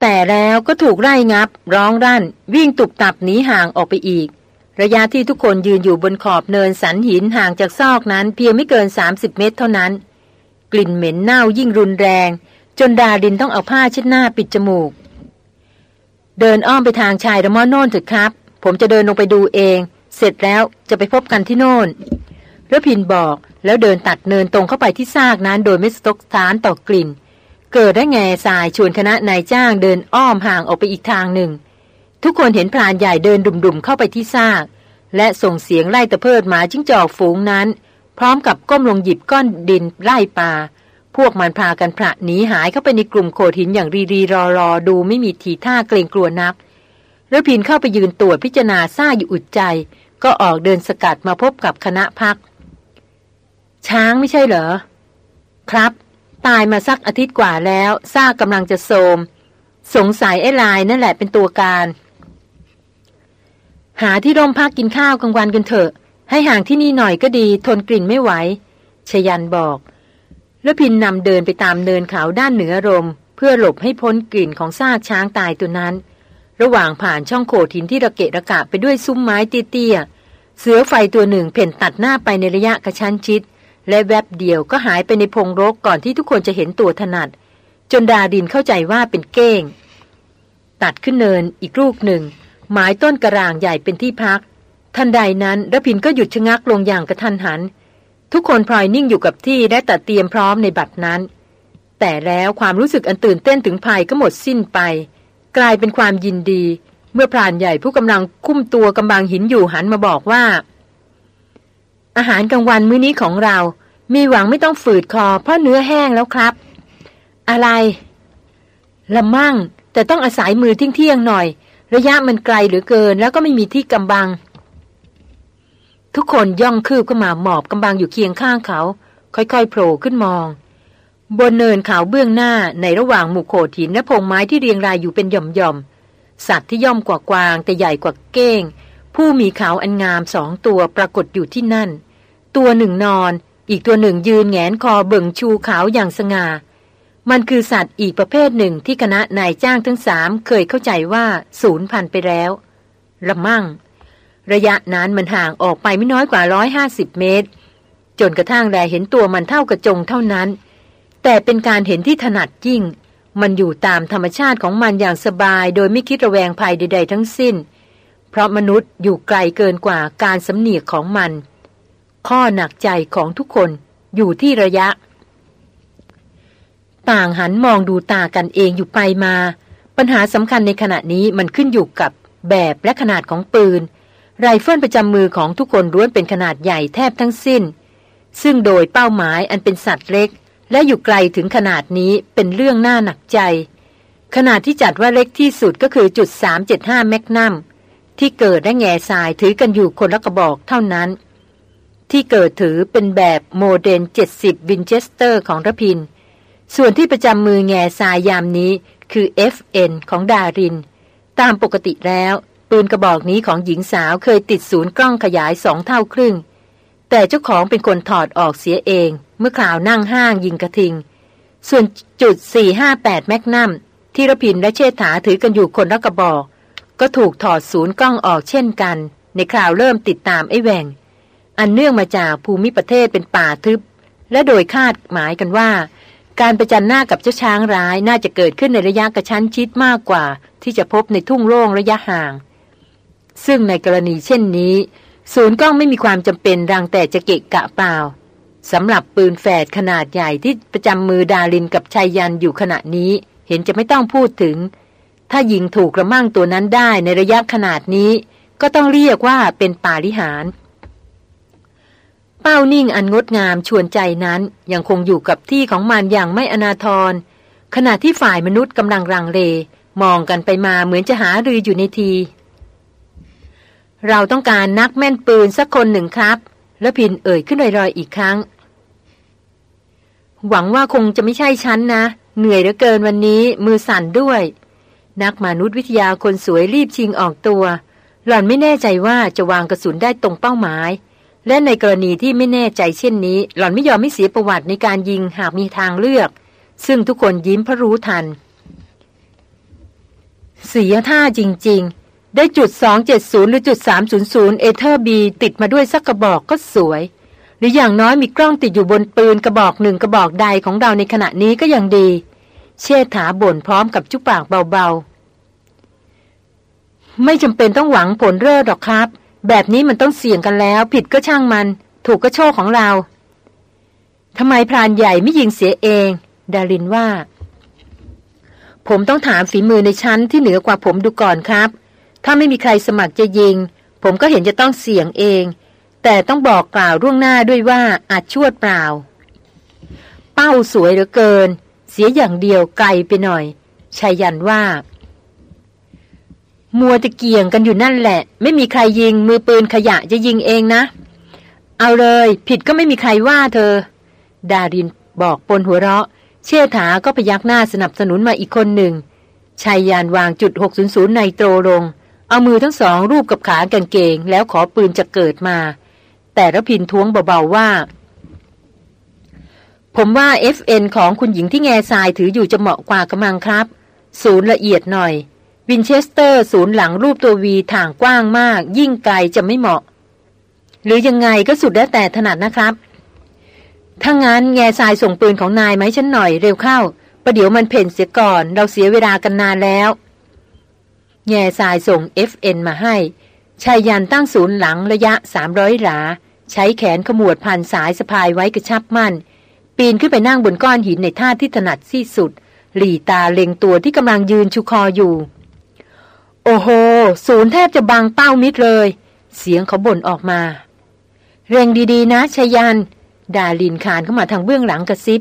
แต่แล้วก็ถูกไล่งับ ร้องรั่น วิ่งตุบตับหนีห่างออกไปอีก ระยะที่ทุกคนยืนอยู่บนขอบเนินสันหินห่างจากซอกนั้นเพียงไม่เกิน 30 เมตรเท่านั้น กลิ่นเหม็นเน่ายิ่งรุนแรง จนดาดินต้องเอาผ้าเช็ดหน้าปิดจมูก เดินอ้อมไปทางชายระมอโน่นเถอะครับ ผมจะเดินลงไปดูเอง เสร็จแล้วจะไปพบกันที่โน่นระพินบอกแล้วเดินตัดเนินตรงเข้าไปที่ซากนั้นโดยไม่สตกทานต่อกลิ่น เกิดได้แง่สายชวนคณะนายจ้างเดินอ้อมห่างออกไปอีกทางหนึ่ง ทุกคนเห็นพรานใหญ่เดินดุ่มๆเข้าไปที่ซาก และส่งเสียงไล่ตะเพิดหมาจิ้งจอกฝูงนั้น พร้อมกับก้มลงหยิบก้อนดินไล่ปลาพวกมันพากันพระหนีหายเข้าไปในกลุ่มโขดหินอย่างรีรีรอรอดูไม่มีทีท่าเกรงกลัวนักแล้วพินเข้าไปยืนตรวจพิจารณาซ่าอยู่อุดใจ ก็ออกเดินสกัดมาพบกับคณะพัก ช้างไม่ใช่เหรอ ครับ ตายมาสักอาทิตย์กว่าแล้วซากกำลังจะโทมสงสัยไอ้ลายนั่นแหละเป็นตัวการ หาที่ร่มพักกินข้าวกลางวันกันเถอะ ให้ห่างที่นี่หน่อยก็ดีทนกลิ่นไม่ไหวชยันบอก แล้วพินนำเดินไปตามเนินเขาด้านเหนือรม เพื่อหลบให้พ้นกลิ่นของซากช้างตายตัวนั้น ระหว่างผ่านช่องโขดหินที่ระเกะระกะไปด้วยซุ้มไม้เตี้ยๆเสือไฟตัวหนึ่งเพ่นตัดหน้าไปในระยะกระชั้นชิด และแวบเดียวก็หายไปในพงรกก่อนที่ทุกคนจะเห็นตัวถนัด จนดาดินเข้าใจว่าเป็นเก้ง ตัดขึ้นเนินอีกลูกหนึ่ง หมายต้นกระรางใหญ่เป็นที่พัก ทันใดนั้นรพินก็หยุดชะงักลงอย่างกระทันหัน ทุกคนพลอยนิ่งอยู่กับที่ได้ตัดเตรียมพร้อมในบัดนั้น แต่แล้วความรู้สึกอันตื่นเต้นถึงภัยก็หมดสิ้นไป กลายเป็นความยินดี เมื่อพรานใหญ่ผู้กำลังคุ้มตัวกำบังหินอยู่หันมาบอกว่า อาหารกลางวันมื้อนี้ของเรา มีหวังไม่ต้องฝืดคอ เพราะเนื้อแห้งแล้วครับ อะไร ละมั่ง แต่ต้องอาศัยมือทิ้งเที่ยงหน่อย ระยะมันไกลหรือเกิน แล้วก็ไม่มีที่กำบัง ทุกคนย่องคืบเข้ามาหมอบกำบังอยู่เคียงข้างเขา ค่อยๆโผล่ขึ้นมอง บนเนินเขาเบื้องหน้าในระหว่างหมู่โขดหินและพงไม้ที่เรียงรายอยู่เป็นหย่อมๆสัตว์ที่ย่อมกว่ากวางแต่ใหญ่กว่าเก้งผู้มีเขาอันงามสองตัวปรากฏอยู่ที่นั่น ตัวหนึ่งนอน อีกตัวหนึ่งยืนแงนคอเบิ่งชูขาวอย่างสง่า มันคือสัตว์อีกประเภทหนึ่งที่คณะนายจ้างทั้งสามเคยเข้าใจว่าศูนย์พันไปแล้วละมั่ง ระยะนั้นมันห่างออกไปไม่น้อยกว่าร้อยห้าสิบเมตร จนกระทั่งแลเห็นตัวมันเท่ากระจงเท่านั้น แต่เป็นการเห็นที่ถนัดยิ่ง มันอยู่ตามธรรมชาติของมันอย่างสบาย โดยไม่คิดระแวงภัยใด ๆ ทั้งสิ้น เพราะมนุษย์อยู่ไกลเกินกว่าการสำเนียกของมัน ข้อหนักใจของทุกคนอยู่ที่ระยะ ต่างหันมองดูตากันเองอยู่ไปมา ปัญหาสำคัญในขณะนี้มันขึ้นอยู่กับแบบและขนาดของปืน ไรเฟิลประจำมือของทุกคนล้วนเป็นขนาดใหญ่แทบทั้งสิ้น ซึ่งโดยเป้าหมายอันเป็นสัตว์เล็ก และอยู่ไกลถึงขนาดนี้เป็นเรื่องน่าหนักใจ ขนาดที่จัดว่าเล็กที่สุดก็คือจุด375แมกนัมที่เกิดและแง่ทรายถือกันอยู่คนละกระบอกเท่านั้น ที่เกิดถือเป็นแบบโมเดล70 วินเชสเตอร์ของรพินทร์ ส่วนที่ประจำมือแงซายยามนี้คือ FN ของดาริน ตามปกติแล้ว ปืนกระบอกนี้ของหญิงสาวเคยติดศูนย์กล้องขยายสองเท่าครึ่ง แต่เจ้าของเป็นคนถอดออกเสียเอง เมื่อข่าวนั่งห้างยิงกระทิง ส่วนจุด 458 แมกนัมที่รพินและเชษฐาถือกันอยู่คนละกระบอก ก็ถูกถอดศูนย์กล้องออกเช่นกัน ในคราวเริ่มติดตามไอ้แหวง อันเนื่องมาจากภูมิประเทศเป็นป่าทึบ และโดยคาดหมายกันว่า การประจันหน้ากับเจ้าช้างร้ายน่าจะเกิดขึ้นในระยะกระชั้นชิดมากกว่า ที่จะพบในทุ่งโล่งระยะห่าง ซึ่งในกรณีเช่นนี้ ศูนย์กล้องไม่มีความจำเป็นรังแต่จะเกะกะเปล่าสำหรับปืนแฝดขนาดใหญ่ที่ประจำมือดารินกับชายยันอยู่ขณะนี้ เห็นจะไม่ต้องพูดถึง ถ้ายิงถูกกระมั่งตัวนั้นได้ในระยะขนาดนี้ ก็ต้องเรียกว่าเป็นปาลิหาร เป้านิ่งอันงดงามชวนใจนั้นยังคงอยู่กับที่ของมันอย่างไม่อนาทร ขณะที่ฝ่ายมนุษย์กำลังรังเล มองกันไปมาเหมือนจะหารืออยู่ในที เราต้องการนักแม่นปืนสักคนหนึ่งครับ แล้วพินเอ่ยขึ้นลอยๆอีกครั้ง หวังว่าคงจะไม่ใช่ฉันนะ เหนื่อยเหลือเกินวันนี้มือสั่นด้วย นักมนุษยวิทยาคนสวยรีบชิงออกตัว หล่อนไม่แน่ใจว่าจะวางกระสุนได้ตรงเป้าหมาย และในกรณีที่ไม่แน่ใจเช่นนี้ หล่อนไม่ยอมไม่เสียประวัติในการยิงหากมีทางเลือก ซึ่งทุกคนยิ้มเพราะรู้ทัน เสียท่าจริง ๆ ได้จุด 270 หรือจุด 300 เอเธอร์บีติดมาด้วยสักกระบอกก็สวย หรืออย่างน้อยมีกล้องติดอยู่บนปืนกระบอกหนึ่งกระบอกใดของเราในขณะนี้ก็ยังดี เชษฐาบ่นพร้อมกับจุปากเบาๆ ไม่จำเป็นต้องหวังผลเลิศหรอกครับ แบบนี้มันต้องเสี่ยงกันแล้ว ผิดก็ช่างมัน ถูกก็โชคของเราทำไมพรานใหญ่ไม่ยิงเสียเอง ดารินว่า ผมต้องถามฝีมือในชั้นที่เหนือกว่าผมดูก่อนครับ ถ้าไม่มีใครสมัครจะยิง ผมก็เห็นจะต้องเสี่ยงเอง แต่ต้องบอกกล่าวร่วงหน้าด้วยว่าอาจชวดเปล่า เป้าสวยเหลือเกิน เสียอย่างเดียวไกลไปหน่อยชายันว่า มัวตะเกี่ยงกันอยู่นั่นแหละ ไม่มีใครยิง มือปืนขยะจะยิงเองนะ เอาเลย ผิดก็ไม่มีใครว่าเธอ ดารินบอกปนหัวเราะ เชษฐาก็พยักหน้าสนับสนุนมาอีกคนหนึ่งชายยานวางจุด 600 ในโตรลง เอามือทั้งสองรูปกับขากางเกง แล้วขอปืนจะเกิดมา แต่ระพินท้วงเบาๆว่า ผมว่า FN ของคุณหญิงที่แง่ทรายถืออยู่จะเหมาะกว่ากำลังครับ ศูนย์ละเอียดหน่อย วินเชสเตอร์ ศูนย์หลังรูปตัววีถ่างกว้างมาก ยิ่งไกลจะไม่เหมาะ หรือยังไงก็สุดแล้วแต่ถนัดนะครับ ถ้างั้นแง่ทรายส่งปืนของนายไหมฉันหน่อยเร็วเข้า ประเดี๋ยวมันเพ่นเสียก่อน เราเสียเวลากันนานแล้ว แง่ทรายส่ง FN มาให้ชายยันตั้งศูนย์หลังระยะ 300 หลา ใช้แขนขมวดพันสายสะพายไว้กระชับมั่น ปีนขึ้นไปนั่งบนก้อนหินในท่าที่ถนัดที่สุด หลีตาเล็งตัวที่กำลังยืนชูคออยู่ โอ้โห ศูนย์แทบจะบังเป้ามิดเลย เสียงเขาบ่นออกมา เร่งดีๆ นะชยัน ดาลินคานเข้ามาทางเบื้องหลังกระซิบ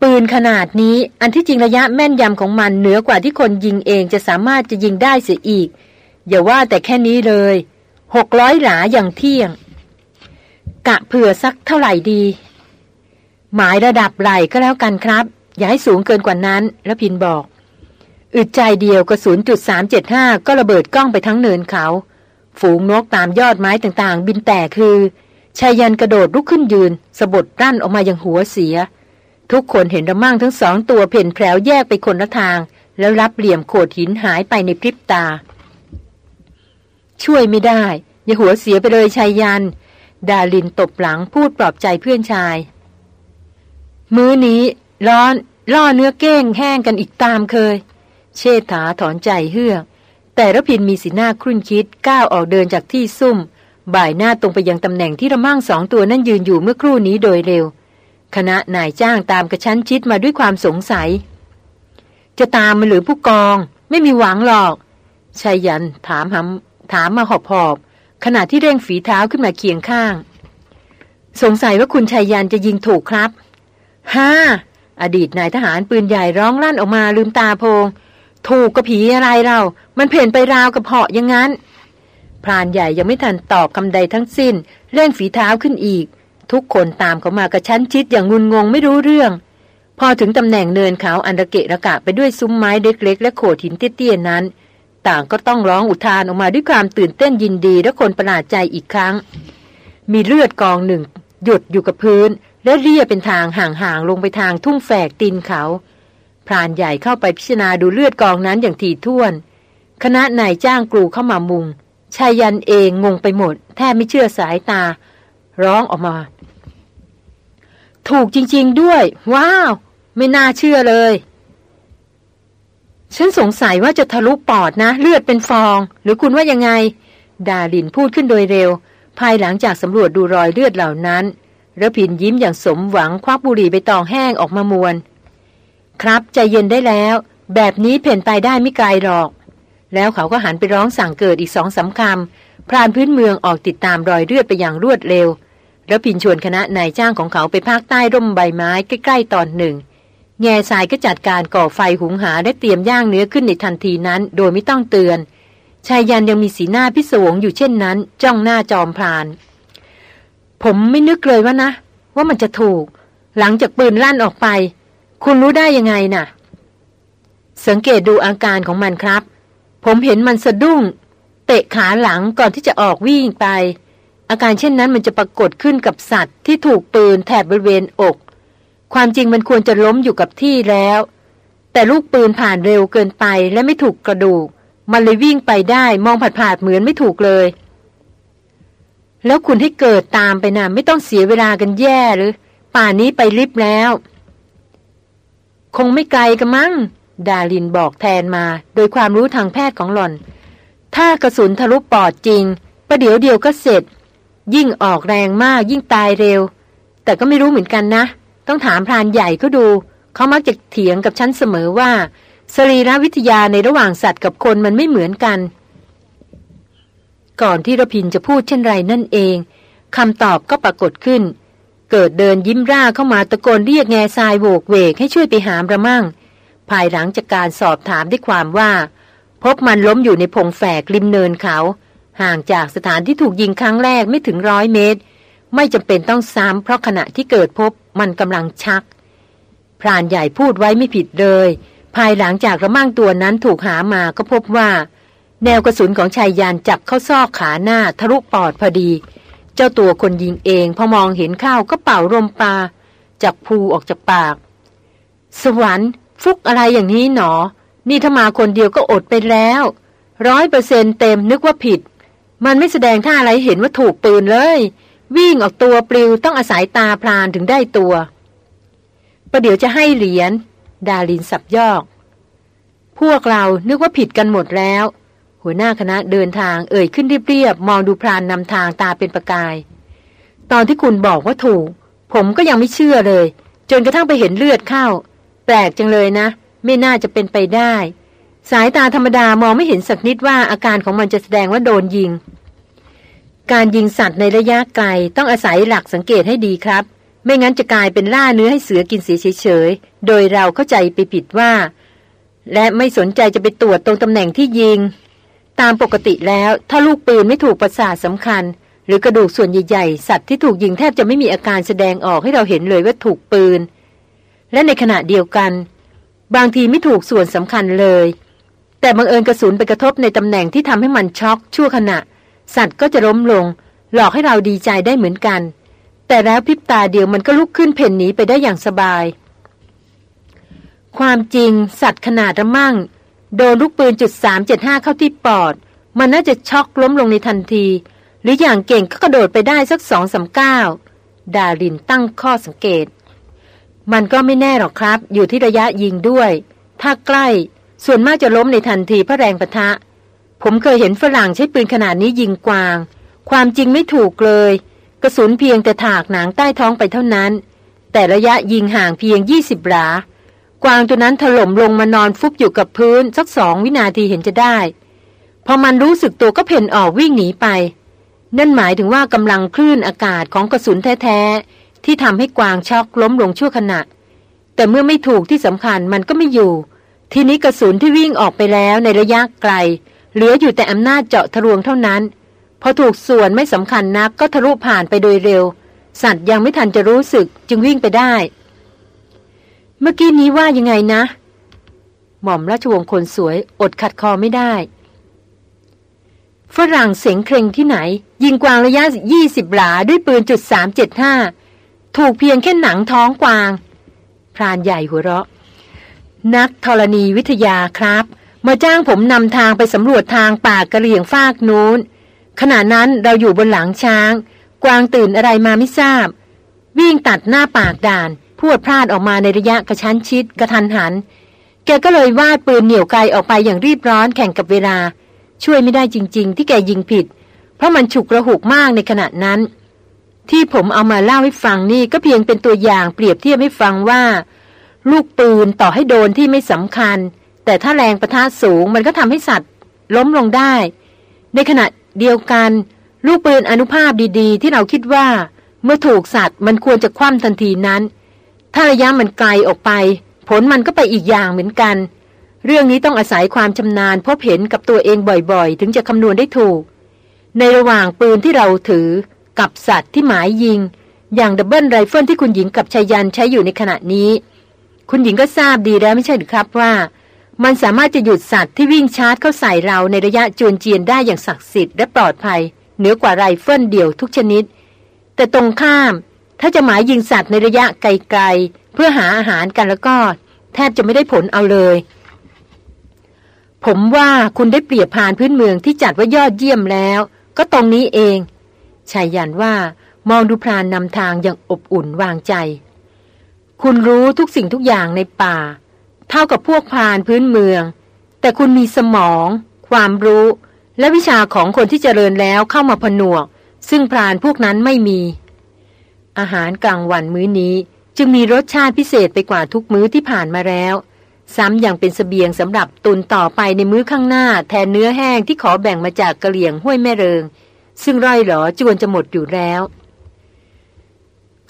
ปืนขนาดนี้อันที่จริงระยะแม่นยำของมันเหนือกว่าที่คนยิงเองจะสามารถจะยิงได้เสียอีก อย่าว่าแต่แค่นี้เลยหกร้อยหลาอย่างเที่ยง กะเผื่อสักเท่าไหร่ดี หมายระดับไหลก็แล้วกันครับ อย่าให้สูงเกินกว่านั้น แล้วพินบอก อึดใจเดียวกระสุนจุดสามเจ็ดห้าก็ระเบิดกล้องไปทั้งเนินเขา ฝูงนกตามยอดไม้ต่างๆ บินแต่คือชายันกระโดดลุกขึ้นยืนสะบดรั้นออกมาอย่างหัวเสีย ทุกคนเห็นระมั่งทั้งสองตัวเพ่นแผลวแยกไปคนละทาง แล้วรับเหลี่ยมโขดหินหายไปในพริบตา ช่วยไม่ได้ อย่าหัวเสียไปเลยชายยัน ดาลินตบหลังพูดปลอบใจเพื่อนชาย มื้อนี้ ร้อนล่อเนื้อเก้งแห้งกันอีกตามเคย เชษฐาถอนใจเฮือก แต่ระพินมีสีหน้าครุ่นคิดก้าวออกเดินจากที่ซุ่ม บ่ายหน้าตรงไปยังตำแหน่งที่ระมั่งสองตัวนั่นยืนอยู่เมื่อครู่นี้โดยเร็ว คณะนายจ้างตามกระชั้นชิดมาด้วยความสงสัย จะตามมันหรือผู้กอง ไม่มีหวังหรอกชายยันถามหำถามมาหอบหอบขณะที่เร่งฝีเท้าขึ้นมาเคียงข้าง สงสัยว่าคุณชายยันจะยิงถูกครับฮ่าอดีตนายทหารปืนใหญ่ร้องลั่นออกมาลืมตาโพง ถูกกระผีอะไรเรา มันเพ่นไปราวกับเหาะอย่างนั้น พรานใหญ่ยังไม่ทันตอบคำใดทั้งสิ้น เร่งฝีเท้าขึ้นอีก ทุกคนตามเขามากระชั้นชิดอย่างงุนงงไม่รู้เรื่อง พอถึงตำแหน่งเนินเขาอันระเกะระกะไปด้วยซุ้มไม้เล็กๆและโขดหินเตี้ยๆนั้น ต่างก็ต้องร้องอุทานออกมาด้วยความตื่นเต้นยินดีและคนประหลาดใจอีกครั้ง มีเลือดกองหนึ่ง หยดอยู่กับพื้น และเรียเป็นทางห่างๆลงไปทางทุ่งแฝกตีนเขา รานใหญ่เข้าไปพิจารณาดูเลือดกองนั้นอย่างถี่ถ้วน คณะนายจ้างกลูเข้ามามุงชายันเองงงไปหมด แทบไม่เชื่อสายตา ร้องออกมา ถูกจริง ๆด้วย ว้าว ไม่น่าเชื่อเลย ฉันสงสัยว่าจะทะลุปอดนะ เลือดเป็นฟอง หรือคุณว่ายังไง ดาลินพูดขึ้นโดยเร็ว ภายหลังจากสำรวจดูรอยเลือดเหล่านั้นระพินยิ้มอย่างสมหวังควักบุหรี่ไปตองแห้งออกมามวน ครับใจเย็นได้แล้ว แบบนี้เพ่นไปได้ไม่ไกลหรอก แล้วเขาก็หันไปร้องสั่งเกิดอีกสองสาคำพรานพื้นเมืองออกติดตามรอยเลือดไปอย่างรวดเร็ว แล้วพินชวนคณะนายจ้างของเขาไปภาคใต้ร่มใบไม้ใกล้ๆตอนหนึ่งแง่ทรายก็จัดการก่อไฟหุงหาและเตรียมย่างเนื้อขึ้นในทันทีนั้น โดยไม่ต้องเตือนชายยันยังมีสีหน้าพิศวงอยู่เช่นนั้น จ้องหน้าจอมพราน ผมไม่นึกเลยว่านะ ว่ามันจะถูก หลังจากปืนลั่นออกไป คุณรู้ได้ยังไงนะ่ะ สังเกตดูอาการของมันครับ ผมเห็นมันสะดุ้ง เตะขาหลังก่อนที่จะออกวิ่งไป อาการเช่นนั้นมันจะปรากฏขึ้นกับสัตว์ที่ถูกปืนแถบบริเวณอก ความจริงมันควรจะล้มอยู่กับที่แล้ว แต่ลูกปืนผ่านเร็วเกินไปและไม่ถูกกระดูก มันเลยวิ่งไปได้มองผาดๆเหมือนไม่ถูกเลยแล้วคุณให้เกิดตามไปนะไม่ต้องเสียเวลากันแย่หรือ ป่านนี้ไปลิฟแล้ว คงไม่ไกลกันมั้ง ดาลินบอกแทนมา โดยความรู้ทางแพทย์ของหล่อน ถ้ากระสุนทะลุปอดจริง ประเดี๋ยวเดียวก็เสร็จ ยิ่งออกแรงมากยิ่งตายเร็ว แต่ก็ไม่รู้เหมือนกันนะ ต้องถามพรานใหญ่ก็ดู เขามักจะเถียงกับฉันเสมอว่า สรีรวิทยาในระหว่างสัตว์กับคนมันไม่เหมือนกัน ก่อนที่ระพินจะพูดเช่นไรนั่นเองคำตอบก็ปรากฏขึ้น เกิดเดินยิ้มร่าเข้ามาตะโกนเรียกแง่ทรายโวกเวกให้ช่วยไปหามระมั่ง ภายหลังจากการสอบถามด้วยความว่า พบมันล้มอยู่ในพงแฝกริมเนินเขา ห่างจากสถานที่ถูกยิงครั้งแรกไม่ถึงร้อยเมตร ไม่จำเป็นต้องซ้ำเพราะขณะที่เกิดพบมันกำลังชัก พรานใหญ่พูดไว้ไม่ผิดเลย ภายหลังจากระมั่งตัวนั้นถูกหามาก็พบว่า แนวกระสุนของชายยานจับเข้าซอกขาหน้าทะลุปอดพอดี เจ้าตัวคนยิงเองพอมองเห็นข้าวก็เป่าลมปลาจับพูออกจากปาก สวรรค์ ฟุกอะไรอย่างนี้หนอ นี่ถ้ามาคนเดียวก็อดไปแล้วร้อยเปอร์เซ็นเต็มนึกว่าผิด มันไม่แสดงท่าอะไรเห็นว่าถูกปืนเลย วิ่งออกตัวปลิวต้องอาศัยตาพรานถึงได้ตัวประเดี๋ยวจะให้เหรียญดาลินสับยอก พวกเรานึกว่าผิดกันหมดแล้ว หัวหน้าคณะเดินทางเอ่ยขึ้นเรียบๆมองดูพรานนำทางตาเป็นประกาย ตอนที่คุณบอกว่าถูก ผมก็ยังไม่เชื่อเลย จนกระทั่งไปเห็นเลือดเข้า แปลกจังเลยนะ ไม่น่าจะเป็นไปได้ สายตาธรรมดามองไม่เห็นสักนิดว่าอาการของมันจะแสดงว่าโดนยิง การยิงสัตว์ในระยะไกลต้องอาศัยหลักสังเกตให้ดีครับ ไม่งั้นจะกลายเป็นล่าเนื้อให้เสือกินเสียเฉยๆโดยเราเข้าใจไปผิดว่า และไม่สนใจจะไปตรวจตรงตำแหน่งที่ยิง ตามปกติแล้วถ้าลูกปืนไม่ถูกประสาทสำคัญ หรือกระดูกส่วนใหญ่ๆ สัตว์ที่ถูกยิงแทบจะไม่มีอาการแสดงออกให้เราเห็นเลยว่าถูกปืน และในขณะเดียวกัน บางทีไม่ถูกส่วนสำคัญเลย แต่บังเอิญกระสุนไปกระทบในตำแหน่งที่ทำให้มันช็อกชั่วขณะ สัตว์ก็จะล้มลง หลอกให้เราดีใจได้เหมือนกัน แต่แล้วพริบตาเดียวมันก็ลุกขึ้นเพ่นหนีไปได้อย่างสบาย ความจริง สัตว์ขนาดระมั่ง โดนลูกปืนจุดสามเจ็ดห้าเข้าที่ปอด มันน่าจะช็อกล้มลงในทันที หรืออย่างเก่งก็กระโดดไปได้สักสองสาก้าดารินตั้งข้อสังเกต มันก็ไม่แน่หรอกครับ อยู่ที่ระยะยิงด้วย ถ้าใกล้ ส่วนมากจะล้มในทันทีเพราะแรงปะทะ ผมเคยเห็นฝรั่งใช้ปืนขนาดนี้ยิงกวาง ความจริงไม่ถูกเลย กระสุนเพียงแต่ถากหนังใต้ท้องไปเท่านั้น แต่ระยะยิงห่างเพียงยี่สิบหลา กวางตัวนั้นถล่มลงมานอนฟุบอยู่กับพื้นสักสองวินาทีเห็นจะได้ พอมันรู้สึกตัวก็เพ่นออกวิ่งหนีไป นั่นหมายถึงว่ากำลังคลื่นอากาศของกระสุนแท้ๆ ที่ทำให้กวางช็อกล้มลงชั่วขณะ แต่เมื่อไม่ถูกที่สำคัญมันก็ไม่อยู่ ทีนี้กระสุนที่วิ่งออกไปแล้วในระยะไกล เหลืออยู่แต่อำนาจเจาะทะลวงเท่านั้น พอถูกส่วนไม่สำคัญนักก็ทะลุผ่านไปโดยเร็ว สัตว์ยังไม่ทันจะรู้สึกจึงวิ่งไปได้ เมื่อกี้นี้ว่ายังไงนะ หม่อมราชวงศ์คนสวยอดขัดคอไม่ได้ ฝรั่งเสงเคร่งที่ไหน ยิงกวางระยะยี่สิบหลาด้วยปืนจุดสามเจ็ดห้าถูกเพียงแค่หนังท้องกวาง พรานใหญ่หัวเราะ นักธรณีวิทยาครับ มาจ้างผมนำทางไปสำรวจทางป่ากระเหลี่ยงฟากนู้น ขณะนั้นเราอยู่บนหลังช้าง กวางตื่นอะไรมาไม่ทราบ วิ่งตัดหน้าปากด่าน พูดพลาดออกมาในระยะกระชั้นชิดกระทันหัน แกก็เลยวาดปืนเหนี่ยวไกลออกไปอย่างรีบร้อนแข่งกับเวลา ช่วยไม่ได้จริง ๆ ที่แกยิงผิด เพราะมันฉุกระหุกมากในขณะนั้น ที่ผมเอามาเล่าให้ฟังนี่ก็เพียงเป็นตัวอย่างเปรียบเทียบให้ฟังว่า ลูกปืนต่อให้โดนที่ไม่สำคัญ แต่ถ้าแรงประทะสูงมันก็ทำให้สัตว์ ล้มลงได้ ในขณะเดียวกัน ลูกปืนอนุภาพดี ๆ ที่เราคิดว่า เมื่อถูกสัตว์มันควรจะคว่ำทันทีนั้น ถ้าระยะมันไกลออกไป ผลมันก็ไปอีกอย่างเหมือนกัน เรื่องนี้ต้องอาศัยความชำนาญพบเห็นกับตัวเองบ่อยๆ ถึงจะคำนวณได้ถูก ในระหว่างปืนที่เราถือ กับสัตว์ที่หมายยิง อย่าง double rifle ที่คุณหญิงกับไชยยันต์ใช้อยู่ในขณะนี้ คุณหญิงก็ทราบดีแล้วไม่ใช่หรือครับว่า มันสามารถจะหยุดสัตว์ที่วิ่งชาร์จเข้าใส่เราในระยะจวนเจียนได้อย่างศักดิ์สิทธิ์และปลอดภัยเหนือกว่าไรเฟิลเดี่ยวทุกชนิด แต่ตรงข้าม ถ้าจะหมายยิงสัตว์ในระยะไกลๆ เพื่อหาอาหารกันแล้วก็ แทบจะไม่ได้ผลเอาเลย ผมว่าคุณได้เปรียบผ่านพื้นเมืองที่จัดว่ายอดเยี่ยมแล้ว ก็ตรงนี้เองชายยันว่ามองดูพรานนำทางอย่างอบอุ่นวางใจ คุณรู้ทุกสิ่งทุกอย่างในป่า เท่ากับพวกพรานพื้นเมือง แต่คุณมีสมอง ความรู้ และวิชาของคนที่เจริญแล้วเข้ามาผนวก ซึ่งพรานพวกนั้นไม่มี อาหารกลางวันมื้อนี้จึงมีรสชาติพิเศษไปกว่าทุกมื้อที่ผ่านมาแล้ว ซ้ำยังเป็นสเสบียงสำหรับตุนต่อไปในมื้อข้างหน้า แทนเนื้อแห้งที่ขอแบ่งมาจากกะเหลี่ยงห้วยแม่เริง ซึ่งร่อยหลอจวนจะหมดอยู่แล้ว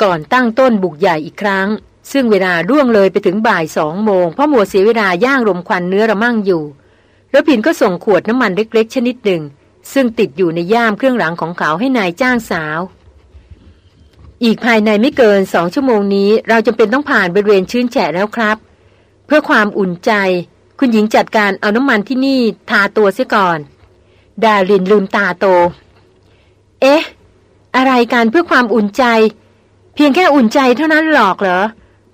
ก่อนตั้งต้นบุกใหญ่อีกครั้ง ซึ่งเวลาร่วงเลยไปถึงบ่ายสองโมงเพราะมัวเสียเวลาย่างรมควันเนื้อระมั่งอยู่แล้วพินก็ส่งขวดน้ำมันเล็กๆ ชนิดหนึ่ง ซึ่งติดอยู่ในย่ามเครื่องหลังของเขาให้นายจ้างสาว อีกภายในไม่เกินสองชั่วโมงนี้ เราจำเป็นต้องผ่านบริเวณชื้นแฉะแล้วครับ เพื่อความอุ่นใจ คุณหญิงจัดการเอาน้ำมันที่นี่ทาตัวเสียก่อน ดารินลืมตาโต เอ๊ะ อะไรการเพื่อความอุ่นใจ เพียงแค่อุ่นใจเท่านั้นหรอกเหรอ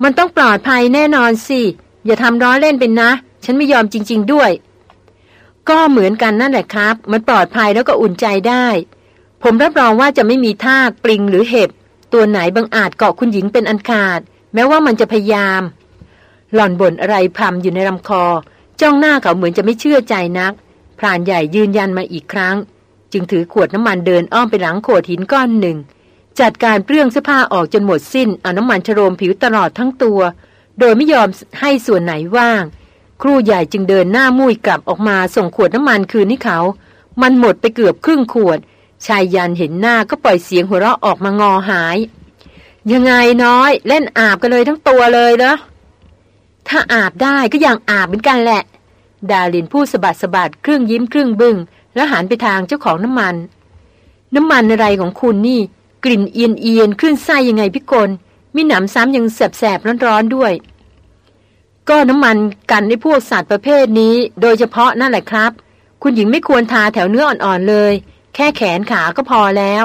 มันต้องปลอดภัยแน่นอนสิ อย่าทำร้อเล่นเป็นนะ ฉันไม่ยอมจริง ๆด้วย ก็เหมือนกันนั่นแหละครับ มันปลอดภัยแล้วก็อุ่นใจได้ ผมรับรองว่าจะไม่มีทากปลิงหรือเห็บ ตัวไหนบังอาจเกาะคุณหญิงเป็นอันขาด แม้ว่ามันจะพยายาม หล่อนบ่นอะไรพรำอยู่ในลำคอ จ้องหน้าเขาเหมือนจะไม่เชื่อใจนัก พรานใหญ่ยืนยันมาอีกครั้ง จึงถือขวดน้ำมันเดินอ้อมไปหลังโขดหินก้อนหนึ่ง จัดการเปลื้องเสื้อผ้าออกจนหมดสิ้นเอาน้ำมันชโรมผิวตลอดทั้งตัว โดยไม่ยอมให้ส่วนไหนว่าง ครูใหญ่จึงเดินหน้ามุ่ยกลับออกมาส่งขวดน้ำมันคืนให้เขา มันหมดไปเกือบครึ่งขวด ชายยันเห็นหน้าก็ปล่อยเสียงหัวเราะออกมางอหาย ยังไงน้อย เล่นอาบกันเลยทั้งตัวเลยเหรอถ้าอาบได้ก็อย่างอาบเหมือนกันแหละ ดาลินพูดสะบัดสะบัดครึ่งยิ้มครึ่งบึง้งแล้วหันไปทางเจ้าของน้ำมัน น้ำมันอะไรของคุณนี่ กลิ่นเอียนเอียนขึ้นไส้ยังไงพี่กลมีหนำซ้ำยังแสบแสบร้อนๆด้วย ก็น้ำมันกันในพวกสัตว์ประเภทนี้ โดยเฉพาะนั่นแหละครับ คุณหญิงไม่ควรทาแถวเนื้ออ่อนๆเลย แค่แขนขาก็พอแล้ว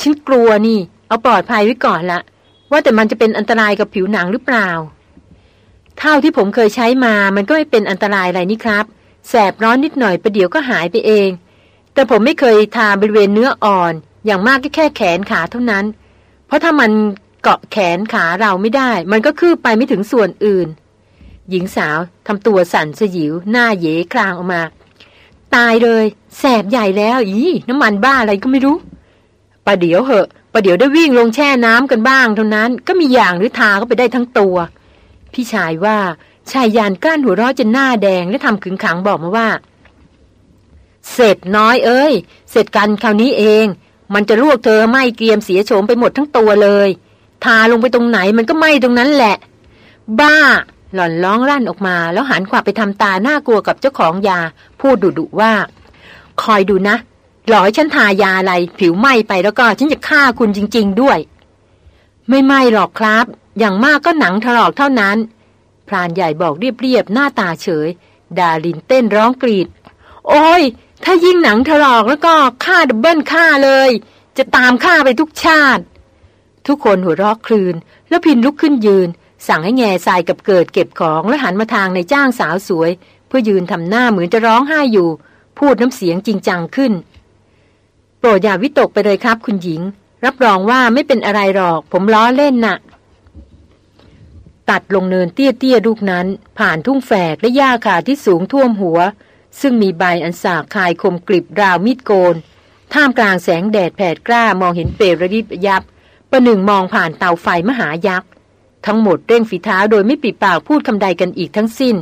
ฉันกลัวนี่ เอาปลอดภัยไว้ก่อนละว่าแต่มันจะเป็นอันตรายกับผิวหนังหรือเปล่า เท่าที่ผมเคยใช้มามันก็ไม่เป็นอันตรายอะไรนี่ครับ แสบร้อนนิดหน่อยประเดี๋ยวก็หายไปเอง แต่ผมไม่เคยทาบริเวณเนื้ออ่อน อย่างมากก็แค่แขนขาเท่านั้น เพราะถ้ามันเกาะแขนขาเราไม่ได้ มันก็คืบไปไม่ถึงส่วนอื่น หญิงสาวทำตัวสั่นสยิวหน้าเยคลางออกมา ตายเลย แสบใหญ่แล้ว อีน้ำมันบ้าอะไรก็ไม่รู้ประเดี๋ยวเหอะประเดี๋ยวได้วิ่งลงแช่น้ำกันบ้างเท่านั้น ก็มีอย่างหรือทาก็ไปได้ทั้งตัว พี่ชายว่าชายยานก้านหัวเราะจนหน้าแดงและทำขึงขังบอกมาว่า เสร็จน้อยเอ้ย เสร็จกันคราวนี้เอง มันจะลวกเธอไหมเกรียมเสียโฉมไปหมดทั้งตัวเลย ทาลงไปตรงไหนมันก็ไหมตรงนั้นแหละ บ้า หล่อนร้องรั่นออกมาแล้วหันขวาไปทำตาหน้ากลัวกับเจ้าของยา พูดดุดุว่า คอยดูนะ หลอยฉันทายาอะไร ผิวไหมไปแล้วก็ฉันจะฆ่าคุณจริง ๆ ด้วย ไม่ไหมหรอกครับ อย่างมากก็หนังถลอกเท่านั้น พรานใหญ่บอกเรียบๆหน้าตาเฉย ดาลินเต้นร้องกรีด โอ้ย ถ้ายิ่งหนังถลอกแล้วก็ฆ่าดับเบิลฆ่าเลย จะตามฆ่าไปทุกชาติ ทุกคนหัวเราะคลืน แล้วพินลุกขึ้นยืน สั่งให้แง่ทรายกับเกิดเก็บของแล้วหันมาทางในจ้างสาวสวย เพื่อยืนทำหน้าเหมือนจะร้องไห้อยู่ พูดน้ำเสียงจริงจังขึ้น โปรดอย่าวิตกไปเลยครับคุณหญิง รับรองว่าไม่เป็นอะไรหรอก ผมล้อเล่นนะ่ะ ตัดลงเนินเตี้ยๆลูกนั้น ผ่านทุ่งแฝกและหญ้าขาที่สูงท่วมหัว ซึ่งมีใบอันสาคายคมกริบราวมีดโกน ท่ามกลางแสงแดดแผดกล้ามองเห็นเปรระดิบยับประหนึ่งมองผ่านเตาไฟมหายักษ์ ทั้งหมดเร่งฝีเท้าโดยไม่ปิดปากพูดคำใดกันอีกทั้งสิ้น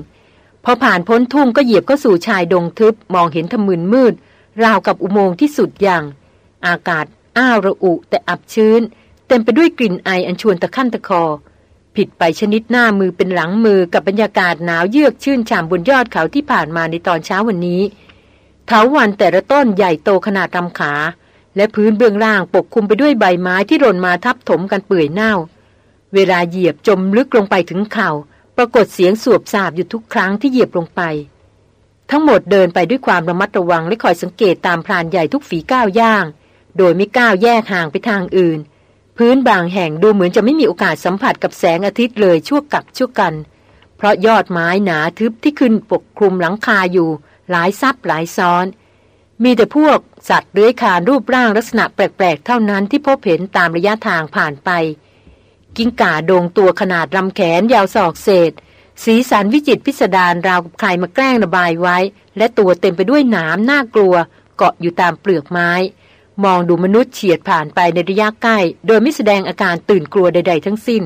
พอผ่านพ้นทุ่งก็เหยียบเข้าสู่ชายดงทึบมองเห็นทมึนมืด ราวกับอุโมงค์ที่สุดอย่าง อากาศ อ้าวระอุแต่อับชื้น เต็มไปด้วยกลิ่นไออันชวนตะขั้นตะคอ ผิดไปชนิดหน้ามือเป็นหลังมือกับบรรยากาศหนาวเยือกชื่นฉ่ำบนยอดเขาที่ผ่านมาในตอนเช้าวันนี้เถาวันแต่ละต้นใหญ่โตขนาดลำขา และพื้นเบื้องล่างปกคลุมไปด้วยใบไม้ที่หล่นมาทับถมกันเปื่อยเน่า เวลาเหยียบจมลึกลงไปถึงเข่า ปรากฏเสียงสวบสาบอยู่ทุกครั้งที่เหยียบลงไป ทั้งหมดเดินไปด้วยความระมัดระวังและคอยสังเกตตามพรานใหญ่ทุกฝีก้าวย่าง โดยไม่ก้าวแยกห่างไปทางอื่น พื้นบางแห่งดูเหมือนจะไม่มีโอกาสสัมผัสกับแสงอาทิตย์เลยชั่วกับชั่วกัน เพราะยอดไม้หนาทึบที่ขึ้นปกคลุมหลังคาอยู่ หลายซับหลายซ้อน มีแต่พวกสัตว์เลื้อยคานรูปร่างลักษณะแปลกๆเท่านั้นที่พบเห็นตามระยะทางผ่านไป กิ้งก่าโดงตัวขนาดลำแขนยาวศอกเศษ สีสันวิจิตพิสดารราวกับใครมาแกล้งระบายไว้ และตัวเต็มไปด้วยหนามน่ากลัว เกาะอยู่ตามเปลือกไม้ มองดูมนุษย์เฉียดผ่านไปในระยะใกล้ โดยไม่แสดงอาการตื่นกลัวใด ๆ ทั้งสิ้น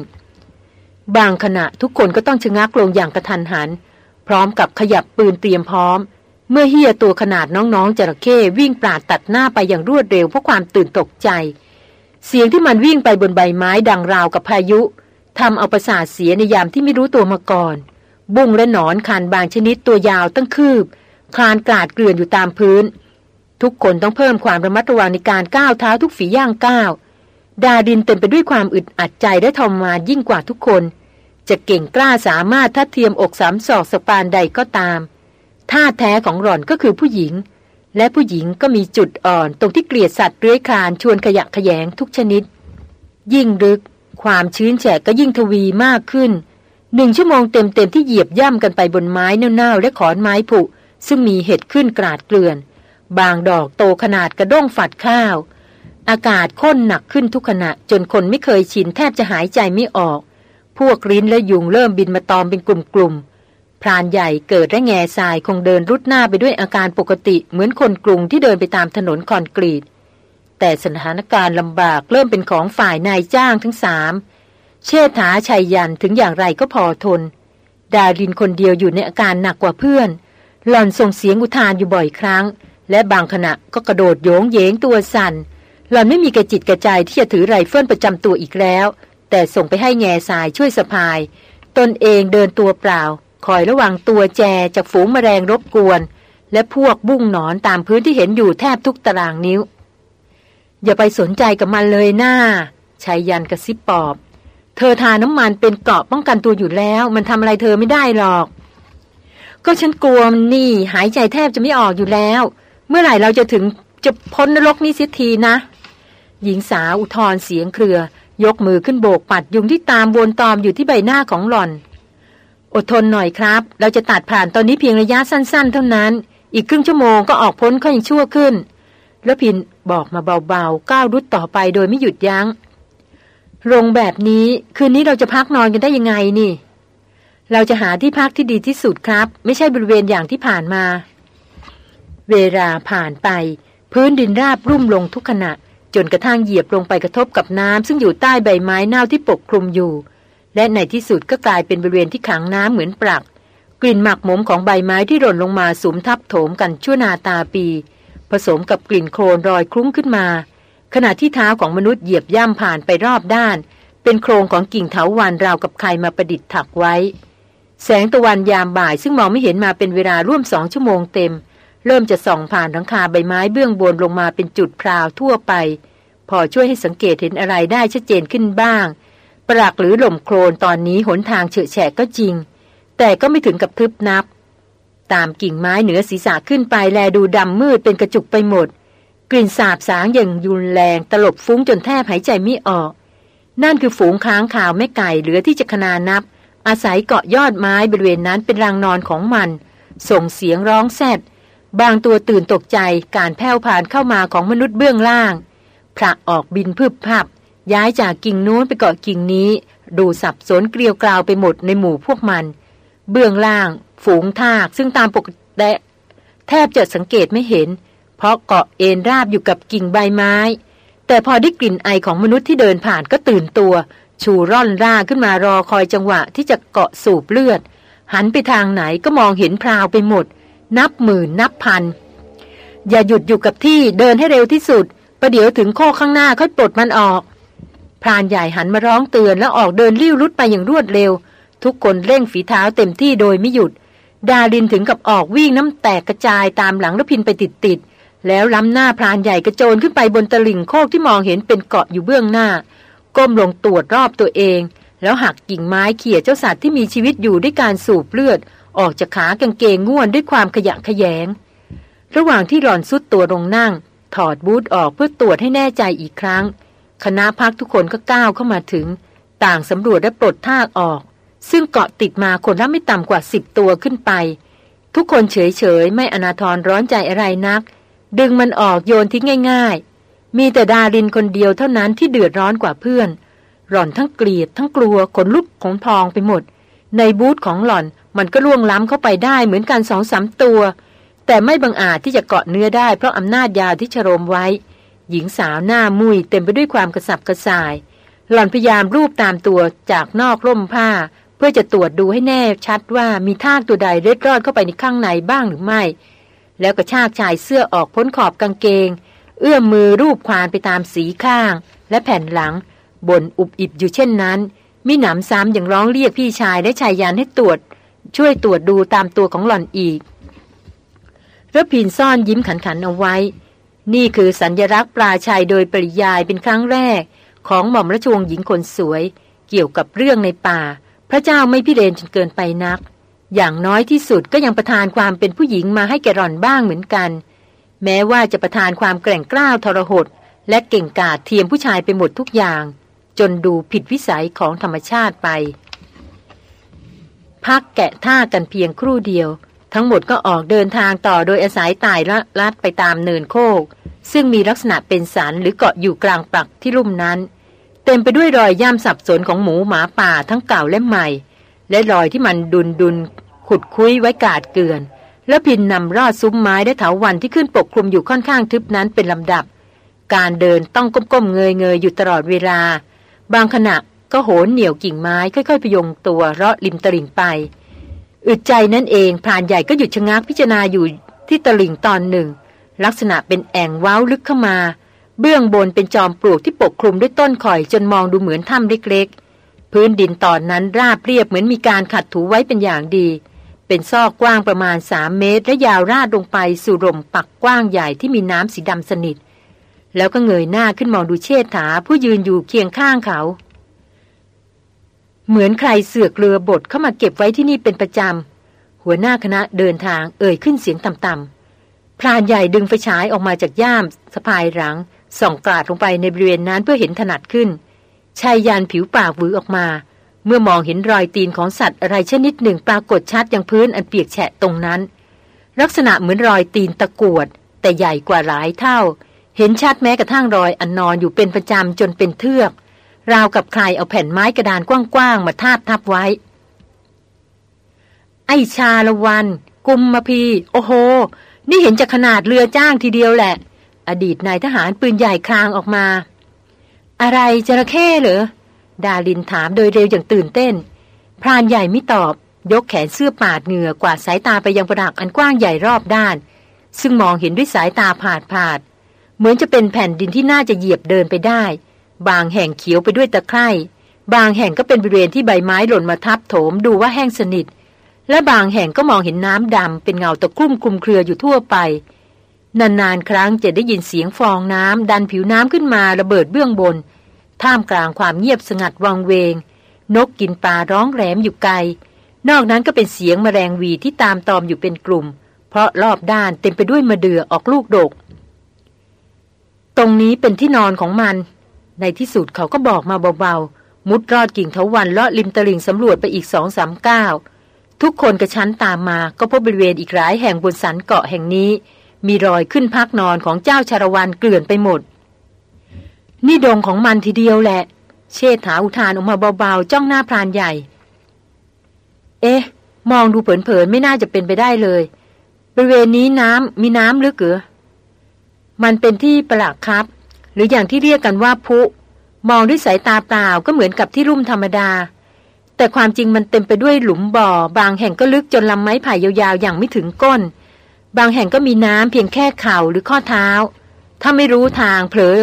บางขณะทุกคนก็ต้องชะงักลงอย่างกระทันหัน พร้อมกับขยับปืนเตรียมพร้อม เมื่อเฮียตัวขนาดน้องๆจระเข้วิ่งปราดตัดหน้าไปอย่างรวดเร็วเพราะความตื่นตกใจ เสียงที่มันวิ่งไปบนใบไม้ดังราวกับพายุทำเอาประสาทเสียในยามที่ไม่รู้ตัวมาก่อน บุ้งและหนอนคานบางชนิดตัวยาวตั้งคืบ คลานกราดเกลื่อนอยู่ตามพื้น ทุกคนต้องเพิ่มความระมัดระวังในการก้าวเท้าทุกฝีย่างก้าว ดาดินเต็มไปด้วยความอึดอัดใจและทรมานยิ่งกว่าทุกคน จะเก่งกล้าสามารถทัดเทียมอกสามศอกสปานใดก็ตาม ท่าแท้ของหล่อนก็คือผู้หญิง และผู้หญิงก็มีจุดอ่อนตรงที่เกลียดสัตว์เลื้อยคลานชวนขยะขยงทุกชนิด ยิ่งลึก ความชื้นแฉะก็ยิ่งทวีมากขึ้นหนึ่งชั่วโมงเต็มๆที่เหยียบย่ำกันไปบนไม้เน่าๆและขอนไม้ผุซึ่งมีเห็ดขึ้นกราดเกลื่อน บางดอกโตขนาดกระด้งฝัดข้าว อากาศข้นหนักขึ้นทุกขณะจนคนไม่เคยชินแทบจะหายใจไม่ออก พวกริ้นและยุงเริ่มบินมาตอมเป็นกลุ่มๆ พรานใหญ่เกิดและแง่ทรายคงเดินรุดหน้าไปด้วยอาการปกติเหมือนคนกรุงที่เดินไปตามถนนคอนกรีต แต่สถานการณ์ลำบากเริ่มเป็นของฝ่ายนายจ้างทั้งสามเชษฐาไชยยันต์ถึงอย่างไรก็พอทน ดารินคนเดียวอยู่ในอาการหนักกว่าเพื่อน หล่อนส่งเสียงอุทานอยู่บ่อยครั้ง และบางขณะก็กระโดดโหยงเหยงตัวสั่น หล่อนไม่มีกระจิตกระใจที่จะถือไรเฟิลประจำตัวอีกแล้ว แต่ส่งไปให้แงซายช่วยสะพาย ตนเองเดินตัวเปล่า คอยระวังตัวแจจากฝูงแมลงรบกวน และพวกบุ้งหนอนตามพื้นที่เห็นอยู่แทบทุกตารางนิ้ว อย่าไปสนใจกับมันเลยหน้าชายยันกระซิบปอบ เธอทาน้ำมันเป็นเกราะป้องกันตัวอยู่แล้ว มันทำอะไรเธอไม่ได้หรอก ก็ฉันกลัวมันนี่หายใจแทบจะไม่ออกอยู่แล้ว เมื่อไหร่เราจะถึงจะพ้นนรกนี้เสียทีนะ หญิงสาวอุทธรเสียงเครือ ยกมือขึ้นโบกปัดยุงที่ตามวนตอมอยู่ที่ใบหน้าของหล่อน อดทนหน่อยครับ เราจะตัดผ่านตอนนี้เพียงระยะสั้น ๆ เท่านั้น อีกครึ่งชั่วโมงก็ออกพ้นค่อยชั่วขึ้น แล้วพินบอกมาเบาๆก้าวรุดต่อไปโดยไม่หยุดยัง้งโรงแบบนี้คืนนี้เราจะพักนอนกันได้ยังไงนี่ เราจะหาที่พักที่ดีที่สุดครับ ไม่ใช่บริเวณอย่างที่ผ่านมา เวลาผ่านไป พื้นดินราบรุ่มลงทุกขณะ จนกระทั่งเหยียบลงไปกระทบกับน้ำซึ่งอยู่ใต้ใบไม้เน่าที่ปกคลุมอยู่ และในที่สุดก็กลายเป็นบริเวณที่ขังน้ำเหมือนปลัก กลิ่นหมักหมมของใบไม้ที่หล่นลงมาสุมทับโถมกันชั่วนาตาปี ผสมกับกลิ่นโคลนรอยคลุ้งขึ้นมา ขณะที่เท้าของมนุษย์เหยียบย่ำผ่านไปรอบด้าน เป็นโครงของกิ่งเถาวันราวกับใครมาประดิษฐ์ถักไว้ แสงตะวันยามบ่ายซึ่งมองไม่เห็นมาเป็นเวลาร่วมสองชั่วโมงเต็ม เริ่มจะส่องผ่านหลังคาใบไม้เบื้องบนลงมาเป็นจุดพราวทั่วไป พอช่วยให้สังเกตเห็นอะไรได้ชัดเจนขึ้นบ้าง ปรักหรือหล่มโคลนตอนนี้หนทางเฉอะแฉะก็จริง แต่ก็ไม่ถึงกับทึบนับ ตามกิ่งไม้เหนือศีรษะขึ้นไปแลดูดำมืดเป็นกระจุกไปหมด กลิ่นสาบสางอย่างยุนแรงตลบฟุ้งจนแทบหายใจไม่ออก นั่นคือฝูงค้างข่าวแม่ไก่เหลือที่จะขนานับ อาศัยเกาะยอดไม้บริเวณนั้นเป็นรังนอนของมัน ส่งเสียงร้องแซดบางตัวตื่นตกใจการแผ่วผ่านเข้ามาของมนุษย์เบื้องล่างพระออกบินพึบพับ ย้ายจากกิ่งนู้นไปเกาะกิ่งนี้ ดูสับสนเกลียวกราวไปหมดในหมู่พวกมัน เบื้องล่าง ฝูงทากซึ่งตามปกติแทบจะสังเกตไม่เห็น เพราะเกาะเอ็นราบอยู่กับกิ่งใบไม้ แต่พอได้กลิ่นไอของมนุษย์ที่เดินผ่านก็ตื่นตัว ชูร่อนร่าขึ้นมารอคอยจังหวะที่จะเกาะสูบเลือด หันไปทางไหนก็มองเห็นพราวไปหมด นับหมื่นนับพัน อย่าหยุดอยู่กับที่เดินให้เร็วที่สุดประเดี๋ยวถึงโคข้างหน้าค่อยปลดมันออก พรานใหญ่หันมาร้องเตือนแล้วออกเดินลิ้วรุดไปอย่างรวดเร็ว ทุกคนเร่งฝีเท้าเต็มที่โดยไม่หยุด ดาลินถึงกับออกวิ่งน้ำแตกกระจายตามหลังแล้วพินไปติดๆแล้วล้ำหน้าพรานใหญ่กระโจนขึ้นไปบนตลิ่งโคกที่มองเห็นเป็นเกาะอยู่เบื้องหน้า ก้มลงตรวจรอบตัวเอง แล้วหักกิ่งไม้เขี่ยเจ้าสัตว์ที่มีชีวิตอยู่ด้วยการสูบเลือด ออกจากขากางเกงง่วนด้วยความขยะแขยง ระหว่างที่หล่อนสุดตัวลงนั่ง ถอดบูทออกเพื่อตรวจให้แน่ใจอีกครั้ง คณะพักทุกคนก็ก้าวเข้ามาถึง ต่างสำรวจและปลดทากออก ซึ่งเกาะติดมาคนละไม่ต่ำกว่าสิบตัวขึ้นไป ทุกคนเฉยๆ ไม่อนาทรร้อนใจอะไรนัก ดึงมันออกโยนทิ้งง่าย ๆ มีแต่ดารินคนเดียวเท่านั้นที่เดือดร้อนกว่าเพื่อน หล่อนทั้งเกลียดทั้งกลัวขนลุกของพองไปหมด ในบูธของหล่อนมันก็ล่วงล้ำเข้าไปได้เหมือนกันสองสามตัว แต่ไม่บังอาจที่จะเกาะเนื้อได้เพราะอำนาจยาที่ชโรมไว้ หญิงสาวหน้ามุยเต็มไปด้วยความกระสับกระส่าย หล่อนพยายามรูปตามตัวจากนอกร่มผ้า เพื่อจะตรวจดูให้แน่ชัดว่ามีทากตัวใดเล็ดรอดเข้าไปในข้างในบ้างหรือไม่ แล้วกระชากชายเสื้อออกพ้นขอบกางเกง เอื้อมมือรูปควานไปตามสีข้าง และแผ่นหลังบนอุบอิบอยู่เช่นนั้นมิหนำซ้ำยังร้องเรียกพี่ชายและชายยันให้ตรวจ ช่วยตรวจดูตามตัวของหล่อนอีกระพินซ่อนยิ้มขันขันเอาไว้ นี่คือสัญญลักษณ์ปลาชัยโดยปริยายเป็นครั้งแรก ของหม่อมราชวงศ์หญิงคนสวย เกี่ยวกับเรื่องในป่า พระเจ้าไม่พิเรนจนเกินไปนัก อย่างน้อยที่สุดก็ยังประทานความเป็นผู้หญิงมาให้แกร่อนบ้างเหมือนกัน แม้ว่าจะประทานความแกร่งกล้าวทรหดและเก่งกาจเทียมผู้ชายไปหมดทุกอย่าง จนดูผิดวิสัยของธรรมชาติไป พักแกะท่ากันเพียงครู่เดียว ทั้งหมดก็ออกเดินทางต่อโดยอาศัยตายลัดไปตามเนินโคก ซึ่งมีลักษณะเป็นสันหรือเกาะอยู่กลางปักที่ลุ่มนั้น เต็มไปด้วยรอยย่ำสับสนของหมูหมาป่าทั้งเก่าและใหม่ และรอยที่มันดุนดุนขุดคุ้ยไว้กาดเกลื่อน แล้วพินนำรอดซุ้มไม้และเถาวันที่ขึ้นปกคลุมอยู่ค่อนข้างทึบนั้นเป็นลำดับ การเดินต้องก้มๆเงยๆอยู่ตลอดเวลา บางขณะก็โหนเหนี่ยวกิ่งไม้ค่อยๆพยงตัวเลาะริมตลิ่งไป อึดใจนั่นเองพรานใหญ่ก็หยุดชะงักพิจารณาอยู่ที่ตลิ่งตอนหนึ่ง ลักษณะเป็นแอ่งว้าวลึกเข้ามา เบื้องบนเป็นจอมปลวกที่ปกคลุมด้วยต้นข่อยจนมองดูเหมือนถ้ำเล็กๆ พื้นดินตอนนั้นราบเรียบเหมือนมีการขัดถูไว้เป็นอย่างดี เป็นซอกกว้างประมาณสามเมตร และยาวราดลงไปสู่ร่มปักกว้างใหญ่ที่มีน้ำสีดำสนิท แล้วก็เงยหน้าขึ้นมองดูเชษฐาผู้ยืนอยู่เคียงข้างเขา เหมือนใครเสือกเรือบดเข้ามาเก็บไว้ที่นี่เป็นประจำ หัวหน้าคณะเดินทางเอ่ยขึ้นเสียงต่ำๆ พรานใหญ่ดึงไฟฉายออกมาจากย่ามสะพายหลัง ส่องกราดลงไปในบริเวณนั้นเพื่อเห็นถนัดขึ้น ชายยานผิวปากวือออกมา เมื่อมองเห็นรอยตีนของสัตว์อะไรชนิดหนึ่งปรากฏชัดอย่างพื้นอันเปียกแฉะตรงนั้น ลักษณะเหมือนรอยตีนตะกวด แต่ใหญ่กว่าหลายเท่า เห็นชัดแม้กระทั่งรอยอันนอนอยู่เป็นประจำจนเป็นเทือก ราวกับใครเอาแผ่นไม้กระดานกว้างๆ มาทาบทับไว้ ไอชาละวัน กุมมาพี โอ้โห นี่เห็นจากขนาดเรือจ้างทีเดียวแหละ อดีตนายทหารปืนใหญ่คลางออกมา อะไรจระเข้เหรอ ดาลินถามโดยเร็วอย่างตื่นเต้น พรานใหญ่ไม่ตอบ ยกแขนเสื้อปาดเหงื่อกวาดสายตาไปยังประดักอันกว้างใหญ่รอบด้าน ซึ่งมองเห็นด้วยสายตาผาดผาด เหมือนจะเป็นแผ่นดินที่น่าจะเหยียบเดินไปได้ บางแห่งเขียวไปด้วยตะไคร่บางแห่งก็เป็นบริเวณที่ใบไม้หล่นมาทับโถมดูว่าแห้งสนิท และบางแห่งก็มองเห็นน้ำดำเป็นเงาตะคุ่มคลุมเครืออยู่ทั่วไป นานๆ ครั้งจะได้ยินเสียงฟองน้ำดันผิวน้ำขึ้นมาระเบิดเบื้องบน ท่ามกลางความเงียบสงัดวังเวง นกกินปลาร้องแหลมอยู่ไกล นอกนั้นก็เป็นเสียงมแมลงวีที่ตามตอมอยู่เป็นกลุ่ม เพราะรอบด้านเต็มไปด้วยมะเดื่อออกลูกดก ตรงนี้เป็นที่นอนของมัน ในที่สุดเขาก็บอกมาเบาๆ มุดรอดกิ่งเถาวันเลาะริมตลิ่งสำรวจไปอีกสองสามก้าวทุกคนกระชั้นตามมาก็พบบริเวณอีกหลายแห่งบนสันเกาะแห่งนี้ มีรอยขึ้นพักนอนของเจ้าชารวันเกลื่อนไปหมด นี่ดงของมันทีเดียวแหละ เชษฐาอุทานออกมาเบาๆ จ้องหน้าพรานใหญ่ เอ๊ะ มองดูเผินๆไม่น่าจะเป็นไปได้เลย บริเวณนี้น้ำมีน้ำลึกเหรอมันเป็นที่ประหลาดครับ หรืออย่างที่เรียกกันว่าพุ มองด้วยสายตาเปล่าก็เหมือนกับที่รุ่มธรรมดา แต่ความจริงมันเต็มไปด้วยหลุมบ่อ บางแห่งก็ลึกจนลำไม้ไผ่ยาวๆอย่างไม่ถึงก้น บางแห่งก็มีน้ำเพียงแค่เข่าหรือข้อเท้า ถ้าไม่รู้ทางเผลอ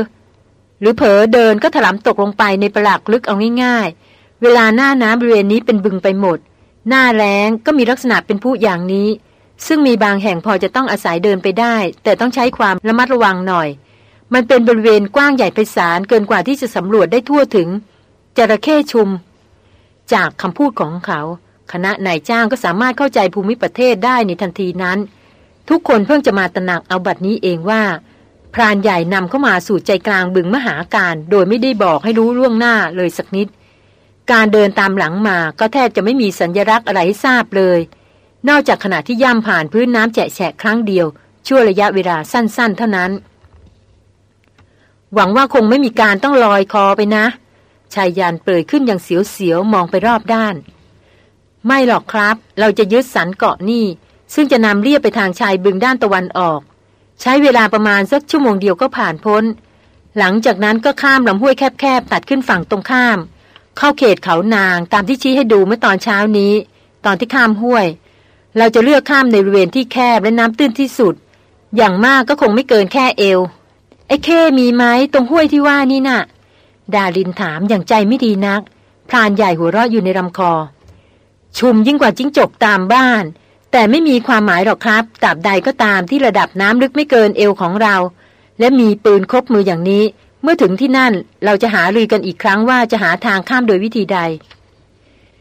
หรือเผลอเดินก็ถลำตกลงไปในปลักลึกเอาง่ายๆ เวลาหน้าน้ำบริเวณนี้เป็นบึงไปหมด หน้าแรงก็มีลักษณะเป็นผู้อย่างนี้ซึ่งมีบางแห่งพอจะต้องอาศัยเดินไปได้ แต่ต้องใช้ความระมัดระวังหน่อย มันเป็นบริเวณกว้างใหญ่ไพศาลเกินกว่าที่จะสำรวจได้ทั่วถึง จระเข้ชุม จากคำพูดของเขา คณะนายจ้างก็สามารถเข้าใจภูมิประเทศได้ในทันทีนั้น ทุกคนเพิ่งจะมาตระหนักเอาบัดนี้เองว่า พรานใหญ่นำเข้ามาสู่ใจกลางบึงมหาการ โดยไม่ได้บอกให้รู้ล่วงหน้าเลยสักนิด การเดินตามหลังมาก็แทบจะไม่มีสัญญลักษณ์อะไรให้ทราบเลย นอกจากขณะที่ย่ำผ่านพื้นน้ำแฉะครั้งเดียว ชั่วระยะเวลาสั้น ๆ เท่านั้น หวังว่าคงไม่มีการต้องลอยคอไปนะ ชายยานเปิดขึ้นอย่างเสียวๆ มองไปรอบด้าน ไม่หรอกครับ เราจะยึดสันเกาะนี่ ซึ่งจะนำเรียบไปทางชายบึงด้านตะวันออก ใช้เวลาประมาณสักชั่วโมงเดียวก็ผ่านพ้น หลังจากนั้นก็ข้ามลำห้วยแคบๆ ตัดขึ้นฝั่งตรงข้าม เข้าเขตเขานางตามที่ชี้ให้ดูเมื่อตอนเช้านี้ ตอนที่ข้ามห้วย เราจะเลือกข้ามในบริเวณที่แคบและน้ำตื้นที่สุด อย่างมากก็คงไม่เกินแค่เอว ไอ้เคมีไหมตรงห้วยที่ว่านี่น่ะ ดารินถามอย่างใจไม่ดีนัก พรานใหญ่หัวเราะอยู่ในลำคอ ชุมยิ่งกว่าจิ้งจกตามบ้าน แต่ไม่มีความหมายหรอกครับตราบใดก็ตามที่ระดับน้ำลึกไม่เกินเอวของเรา และมีปืนครบมืออย่างนี้ เมื่อถึงที่นั่นเราจะหาลือกันอีกครั้งว่าจะหาทางข้ามโดยวิธีใด